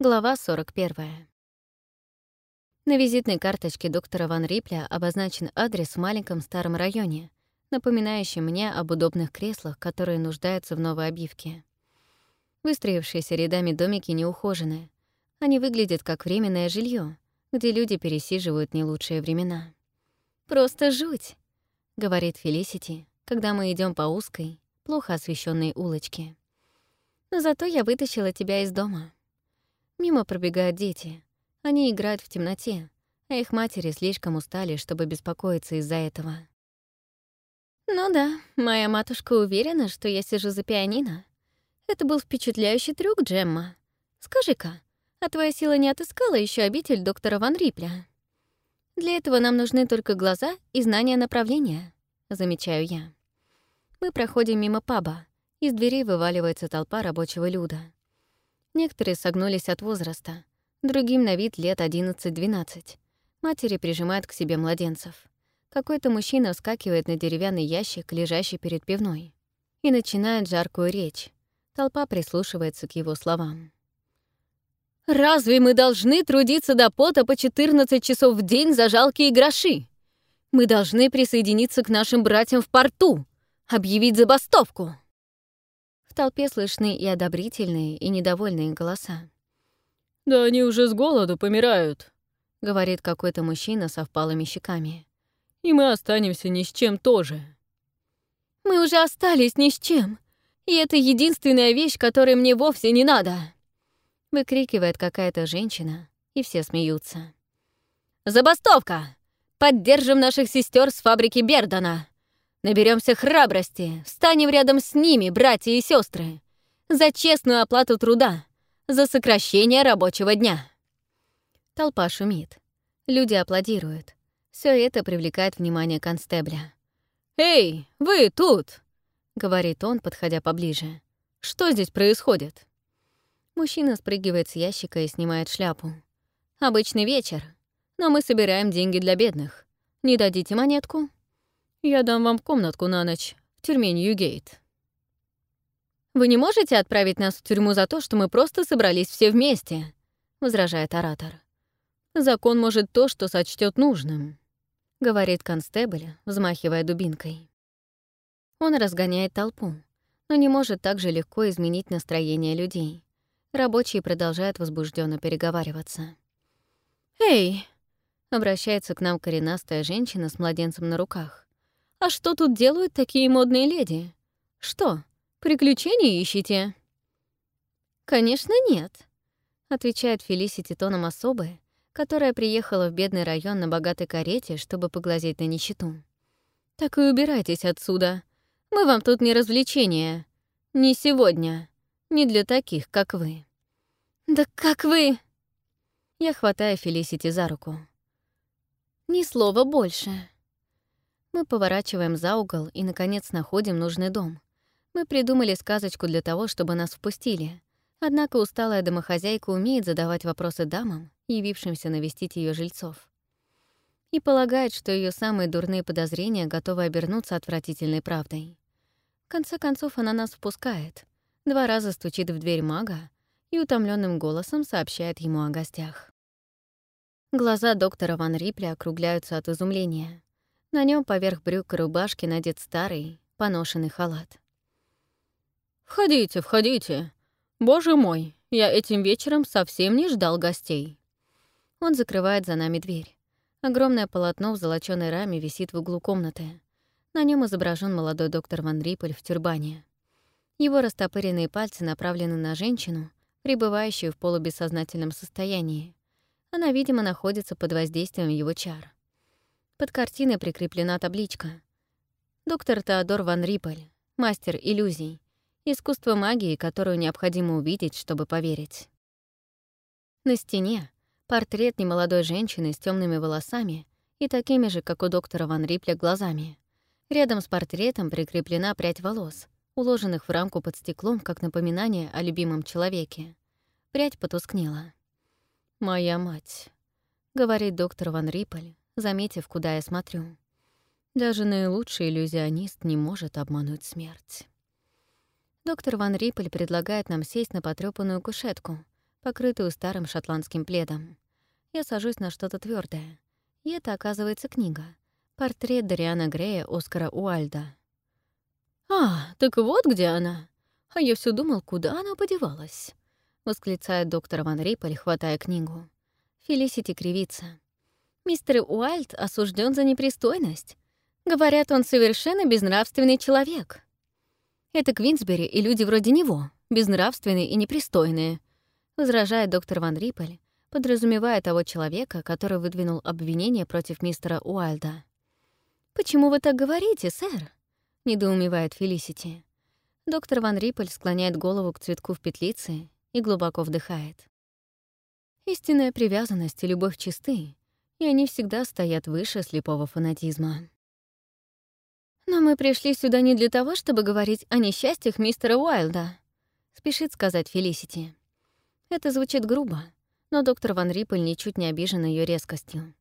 Глава 41. На визитной карточке доктора Ван Рипля обозначен адрес в маленьком старом районе, напоминающем мне об удобных креслах, которые нуждаются в новой обивке. Выстроившиеся рядами домики неухожены. Они выглядят как временное жилье, где люди пересиживают не лучшие времена. «Просто жуть», — говорит Фелисити, когда мы идем по узкой, плохо освещенной улочке. «Но зато я вытащила тебя из дома». Мимо пробегают дети. Они играют в темноте, а их матери слишком устали, чтобы беспокоиться из-за этого. Ну да, моя матушка уверена, что я сижу за пианино. Это был впечатляющий трюк, Джемма. Скажи-ка, а твоя сила не отыскала еще обитель доктора Ван Рипля? Для этого нам нужны только глаза и знания направления, замечаю я. Мы проходим мимо паба. Из дверей вываливается толпа рабочего люда. Некоторые согнулись от возраста, другим на вид лет 11-12. Матери прижимают к себе младенцев. Какой-то мужчина вскакивает на деревянный ящик, лежащий перед пивной, и начинает жаркую речь. Толпа прислушивается к его словам. «Разве мы должны трудиться до пота по 14 часов в день за жалкие гроши? Мы должны присоединиться к нашим братьям в порту, объявить забастовку!» В толпе слышны и одобрительные, и недовольные голоса. «Да они уже с голоду помирают», — говорит какой-то мужчина со впалыми щеками. «И мы останемся ни с чем тоже». «Мы уже остались ни с чем, и это единственная вещь, которой мне вовсе не надо», — выкрикивает какая-то женщина, и все смеются. «Забастовка! Поддержим наших сестер с фабрики Бердана!» Наберемся храбрости, встанем рядом с ними, братья и сестры, за честную оплату труда, за сокращение рабочего дня. Толпа шумит. Люди аплодируют. Все это привлекает внимание констебля. «Эй, вы тут!» — говорит он, подходя поближе. «Что здесь происходит?» Мужчина спрыгивает с ящика и снимает шляпу. «Обычный вечер, но мы собираем деньги для бедных. Не дадите монетку?» Я дам вам комнатку на ночь в тюрьме Ньюгейт. «Вы не можете отправить нас в тюрьму за то, что мы просто собрались все вместе?» — возражает оратор. «Закон может то, что сочтет нужным», — говорит констебль, взмахивая дубинкой. Он разгоняет толпу, но не может так же легко изменить настроение людей. Рабочие продолжают возбужденно переговариваться. «Эй!» — обращается к нам коренастая женщина с младенцем на руках. А что тут делают такие модные леди? Что, приключения ищите?» «Конечно, нет», — отвечает Фелисити тоном особой, которая приехала в бедный район на богатой карете, чтобы поглазеть на нищету. «Так и убирайтесь отсюда. Мы вам тут не развлечение. Не сегодня. Не для таких, как вы». «Да как вы...» Я хватаю Фелисити за руку. «Ни слова больше». Мы поворачиваем за угол и, наконец, находим нужный дом. Мы придумали сказочку для того, чтобы нас впустили. Однако усталая домохозяйка умеет задавать вопросы дамам, явившимся навестить ее жильцов. И полагает, что ее самые дурные подозрения готовы обернуться отвратительной правдой. В конце концов, она нас впускает. Два раза стучит в дверь мага и утомленным голосом сообщает ему о гостях. Глаза доктора Ван Рипля округляются от изумления. На нем поверх брюк и рубашки надет старый, поношенный халат. «Входите, входите. Боже мой, я этим вечером совсем не ждал гостей». Он закрывает за нами дверь. Огромное полотно в золочёной раме висит в углу комнаты. На нем изображен молодой доктор Ван Риппель в тюрбане. Его растопыренные пальцы направлены на женщину, пребывающую в полубессознательном состоянии. Она, видимо, находится под воздействием его чар. Под картиной прикреплена табличка. Доктор Теодор Ван Риппель, мастер иллюзий. Искусство магии, которую необходимо увидеть, чтобы поверить. На стене портрет немолодой женщины с темными волосами и такими же, как у доктора Ван Рипля, глазами. Рядом с портретом прикреплена прядь волос, уложенных в рамку под стеклом, как напоминание о любимом человеке. Прядь потускнела. «Моя мать», — говорит доктор Ван Риппель, заметив, куда я смотрю. Даже наилучший иллюзионист не может обмануть смерть. Доктор Ван Риппель предлагает нам сесть на потрёпанную кушетку, покрытую старым шотландским пледом. Я сажусь на что-то твердое, и это, оказывается, книга. Портрет Дариана Грея Оскара Уальда. «А, так вот где она. А я все думал, куда она подевалась», — восклицает доктор Ван Риппель, хватая книгу. Фелисити кривится. «Мистер Уальд осужден за непристойность. Говорят, он совершенно безнравственный человек. Это Квинсбери и люди вроде него, безнравственные и непристойные», — возражает доктор Ван Риппель, подразумевая того человека, который выдвинул обвинение против мистера Уайльда. «Почему вы так говорите, сэр?» — недоумевает Фелисити. Доктор Ван Риппель склоняет голову к цветку в петлице и глубоко вдыхает. Истинная привязанность и любовь чисты, и они всегда стоят выше слепого фанатизма. «Но мы пришли сюда не для того, чтобы говорить о несчастьях мистера Уайлда», — спешит сказать Фелисити. Это звучит грубо, но доктор Ван Риппель ничуть не обижен ее резкостью.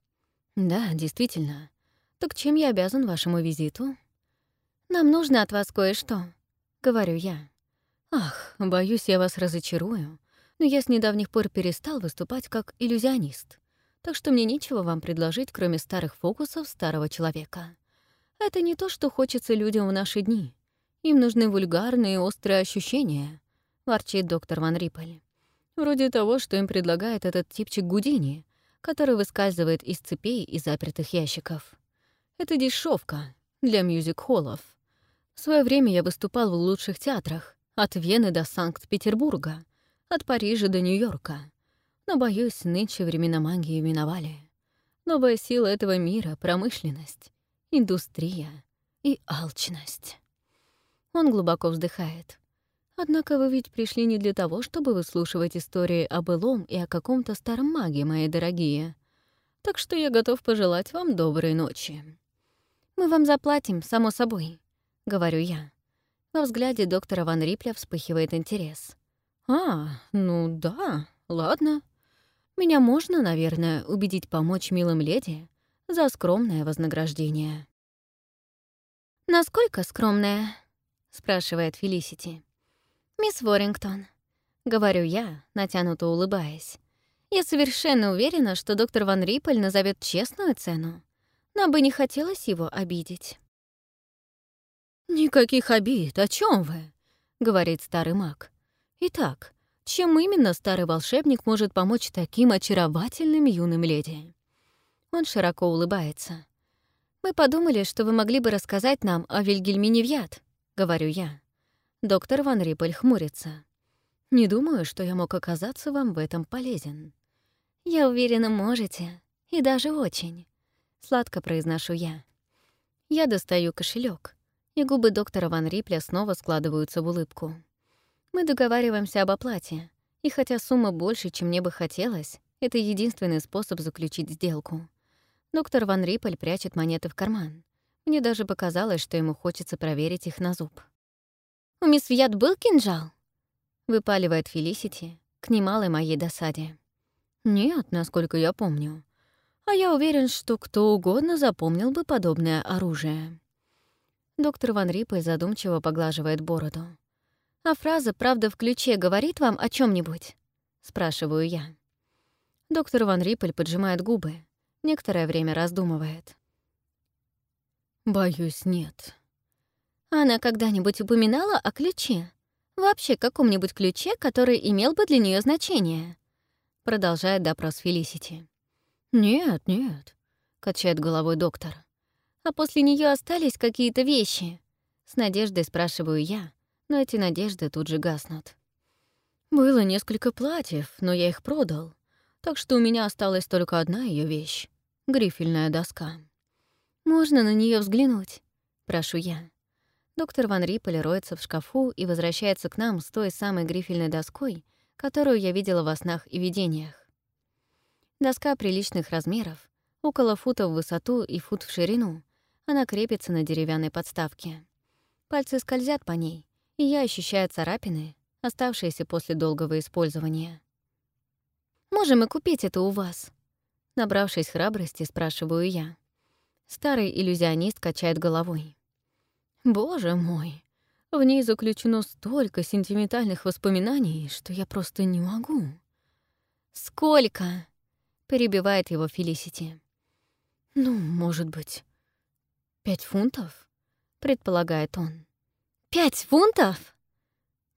«Да, действительно. Так чем я обязан вашему визиту?» «Нам нужно от вас кое-что», — говорю я. «Ах, боюсь, я вас разочарую, но я с недавних пор перестал выступать как иллюзионист, так что мне нечего вам предложить, кроме старых фокусов старого человека. Это не то, что хочется людям в наши дни. Им нужны вульгарные острые ощущения», — ворчит доктор Ван Риппель. «Вроде того, что им предлагает этот типчик Гудини, который выскальзывает из цепей и запертых ящиков. Это дешевка для мюзик-холлов. В свое время я выступал в лучших театрах, от Вены до Санкт-Петербурга, от Парижа до Нью-Йорка. Но, боюсь, нынче времена магии миновали. Новая сила этого мира — промышленность индустрия и алчность. Он глубоко вздыхает. Однако вы ведь пришли не для того, чтобы выслушивать истории о былом и о каком-то старом маге, мои дорогие. Так что я готов пожелать вам доброй ночи. Мы вам заплатим, само собой, — говорю я. Во взгляде доктора Ван Рипля вспыхивает интерес. «А, ну да, ладно. Меня можно, наверное, убедить помочь милым леди за скромное вознаграждение. «Насколько скромное?» — спрашивает Фелисити. «Мисс Ворингтон», — говорю я, натянуто улыбаясь. «Я совершенно уверена, что доктор Ван Риппель назовет честную цену. Нам бы не хотелось его обидеть». «Никаких обид, о чем вы?» — говорит старый маг. «Итак, чем именно старый волшебник может помочь таким очаровательным юным леди?» Он широко улыбается. «Мы подумали, что вы могли бы рассказать нам о Вильгельмине Вьят», — говорю я. Доктор Ван Риппель хмурится. «Не думаю, что я мог оказаться вам в этом полезен». «Я уверена, можете. И даже очень», — сладко произношу я. Я достаю кошелек, и губы доктора Ван Рипля снова складываются в улыбку. Мы договариваемся об оплате, и хотя сумма больше, чем мне бы хотелось, это единственный способ заключить сделку. Доктор Ван Риппель прячет монеты в карман. Мне даже показалось, что ему хочется проверить их на зуб. «У мисс Вьят был кинжал?» — выпаливает Фелисити к немалой моей досаде. «Нет, насколько я помню. А я уверен, что кто угодно запомнил бы подобное оружие». Доктор Ван Риппель задумчиво поглаживает бороду. «А фраза «правда в ключе» говорит вам о чем нибудь спрашиваю я. Доктор Ван Риппель поджимает губы, Некоторое время раздумывает. «Боюсь, нет». Она когда-нибудь упоминала о ключе? Вообще каком-нибудь ключе, который имел бы для нее значение? Продолжает допрос Фелисити. «Нет, нет», — качает головой доктор. «А после нее остались какие-то вещи?» С надеждой спрашиваю я, но эти надежды тут же гаснут. Было несколько платьев, но я их продал, так что у меня осталась только одна ее вещь грифельная доска. «Можно на нее взглянуть?» — прошу я. Доктор Ван Риппель роется в шкафу и возвращается к нам с той самой грифельной доской, которую я видела во снах и видениях. Доска приличных размеров, около фута в высоту и фут в ширину. Она крепится на деревянной подставке. Пальцы скользят по ней, и я ощущаю царапины, оставшиеся после долгого использования. «Можем мы купить это у вас?» Набравшись храбрости, спрашиваю я. Старый иллюзионист качает головой. «Боже мой, в ней заключено столько сентиментальных воспоминаний, что я просто не могу». «Сколько?» — перебивает его Фелисити. «Ну, может быть, пять фунтов?» — предполагает он. «Пять фунтов?»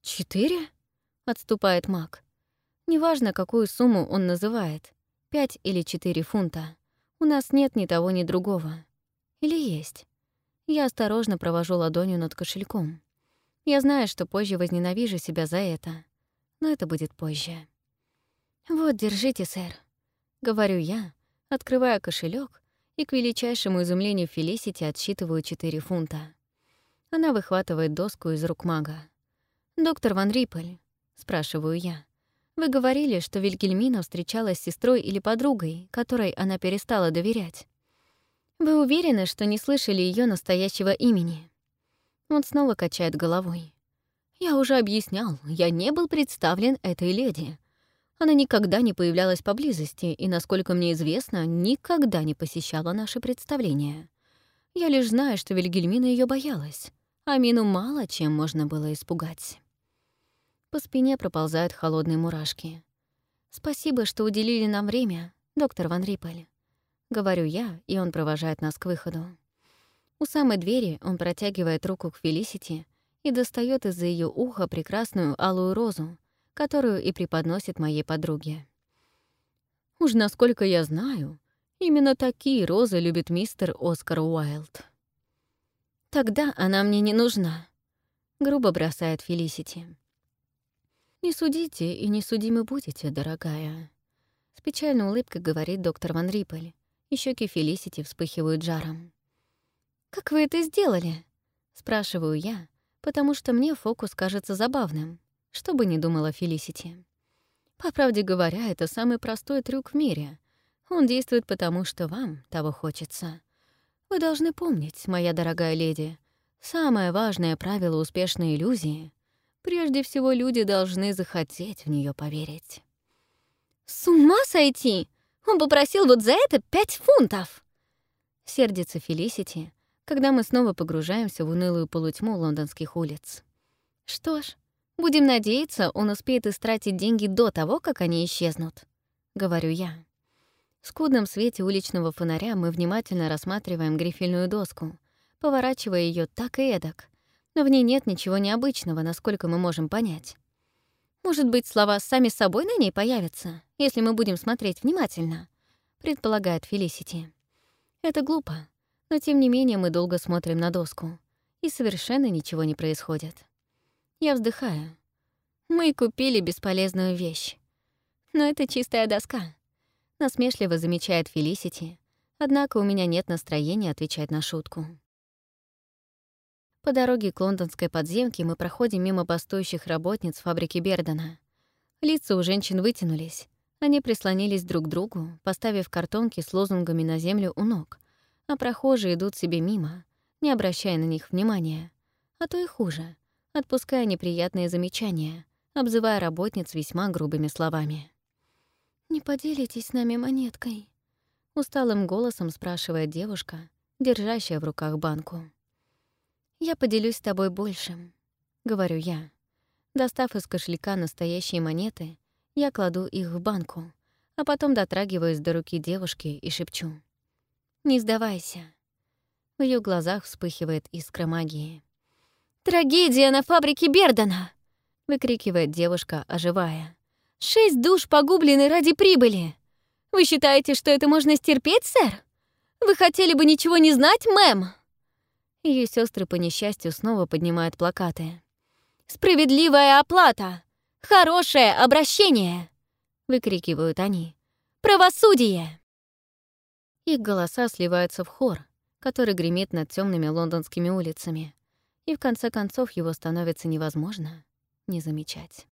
«Четыре?» — отступает Мак. Неважно, какую сумму он называет, пять или четыре фунта. У нас нет ни того, ни другого. Или есть? Я осторожно провожу ладонью над кошельком. Я знаю, что позже возненавижу себя за это, но это будет позже. «Вот, держите, сэр», — говорю я, открывая кошелек и к величайшему изумлению Фелисити отсчитываю 4 фунта. Она выхватывает доску из рук мага. «Доктор Ван Риппель», — спрашиваю я, «вы говорили, что Вильгельмина встречалась с сестрой или подругой, которой она перестала доверять. Вы уверены, что не слышали ее настоящего имени?» Он снова качает головой. «Я уже объяснял, я не был представлен этой леди. Она никогда не появлялась поблизости и, насколько мне известно, никогда не посещала наши представления. Я лишь знаю, что Вильгельмина ее боялась, а Мину мало чем можно было испугать. По спине проползают холодные мурашки. «Спасибо, что уделили нам время, доктор Ван Риппель», — говорю я, и он провожает нас к выходу. У самой двери он протягивает руку к Фелисити и достает из-за ее уха прекрасную алую розу, которую и преподносит моей подруге. Уж насколько я знаю, именно такие розы любит мистер Оскар Уайлд. «Тогда она мне не нужна», — грубо бросает Фелисити. «Не судите и не судимы будете, дорогая», — с печальной улыбкой говорит доктор Ван Риппель, и щеки Фелисити вспыхивают жаром. «Как вы это сделали?» — спрашиваю я, потому что мне фокус кажется забавным. Что бы ни думала Фелисити. По правде говоря, это самый простой трюк в мире. Он действует потому, что вам того хочется. Вы должны помнить, моя дорогая леди, самое важное правило успешной иллюзии — прежде всего люди должны захотеть в нее поверить. «С ума сойти! Он попросил вот за это пять фунтов!» Сердится Фелисити, когда мы снова погружаемся в унылую полутьму лондонских улиц. Что ж, Будем надеяться, он успеет истратить деньги до того, как они исчезнут», — говорю я. В скудном свете уличного фонаря мы внимательно рассматриваем грифельную доску, поворачивая ее так и эдак, но в ней нет ничего необычного, насколько мы можем понять. Может быть, слова сами собой на ней появятся, если мы будем смотреть внимательно, предполагает Фелисити. Это глупо, но тем не менее мы долго смотрим на доску, и совершенно ничего не происходит. Я вздыхаю. Мы купили бесполезную вещь. Но это чистая доска. Насмешливо замечает Фелисити, однако у меня нет настроения отвечать на шутку. По дороге к лондонской подземке мы проходим мимо бастующих работниц фабрики Бердена. Лица у женщин вытянулись. Они прислонились друг к другу, поставив картонки с лозунгами на землю у ног, а прохожие идут себе мимо, не обращая на них внимания. А то и хуже — отпуская неприятные замечания, обзывая работниц весьма грубыми словами. «Не поделитесь с нами монеткой?» — усталым голосом спрашивает девушка, держащая в руках банку. «Я поделюсь с тобой большим», — говорю я. Достав из кошелька настоящие монеты, я кладу их в банку, а потом дотрагиваюсь до руки девушки и шепчу. «Не сдавайся». В ее глазах вспыхивает искра магии. «Трагедия на фабрике Бердена!» — выкрикивает девушка, оживая. «Шесть душ погублены ради прибыли! Вы считаете, что это можно стерпеть, сэр? Вы хотели бы ничего не знать, мэм?» Ее сестры по несчастью снова поднимают плакаты. «Справедливая оплата! Хорошее обращение!» — выкрикивают они. «Правосудие!» Их голоса сливаются в хор, который гремит над темными лондонскими улицами и в конце концов его становится невозможно не замечать.